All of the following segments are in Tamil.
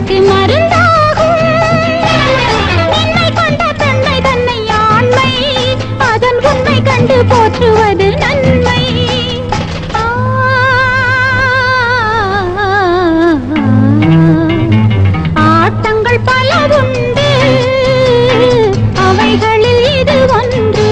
மனதுக்கு மருந்தாகும். என்னை கொண்ட தன்மை தன்னை ஆண்மை. அதன் உண்மை கண்டு போற்றுவது நன்மை. ஆட்டங்கள் பலவுண்டு அவைகளில் இது ஒன்று.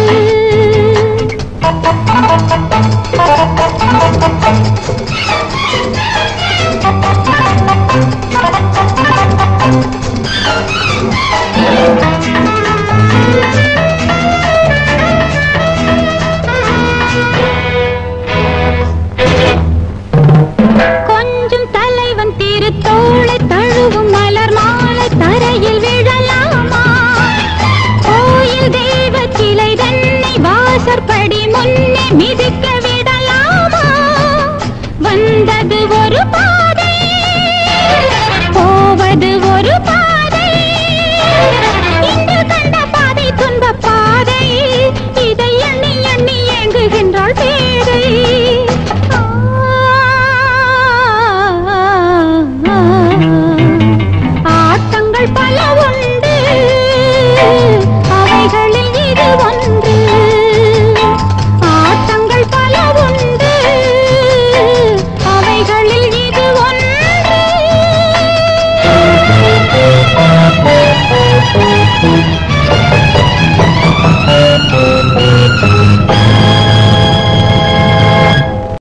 goodbye.